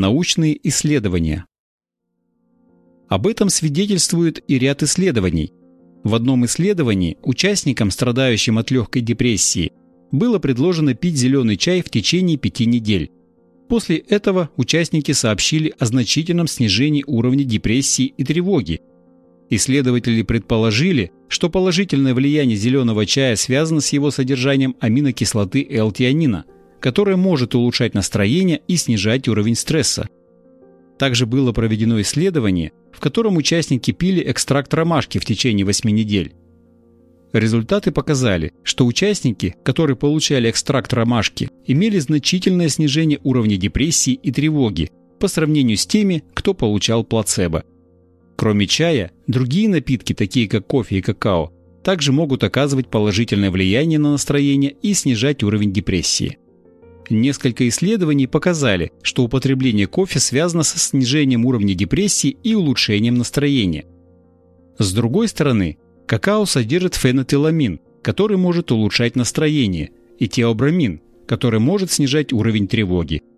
Научные исследования. Об этом свидетельствует и ряд исследований. В одном исследовании участникам, страдающим от легкой депрессии, было предложено пить зеленый чай в течение пяти недель. После этого участники сообщили о значительном снижении уровня депрессии и тревоги. Исследователи предположили, что положительное влияние зеленого чая связано с его содержанием аминокислоты L-тианина, которая может улучшать настроение и снижать уровень стресса. Также было проведено исследование, в котором участники пили экстракт ромашки в течение 8 недель. Результаты показали, что участники, которые получали экстракт ромашки, имели значительное снижение уровня депрессии и тревоги по сравнению с теми, кто получал плацебо. Кроме чая, другие напитки, такие как кофе и какао, также могут оказывать положительное влияние на настроение и снижать уровень депрессии. Несколько исследований показали, что употребление кофе связано со снижением уровня депрессии и улучшением настроения. С другой стороны, какао содержит фенотиламин, который может улучшать настроение, и теобрамин, который может снижать уровень тревоги –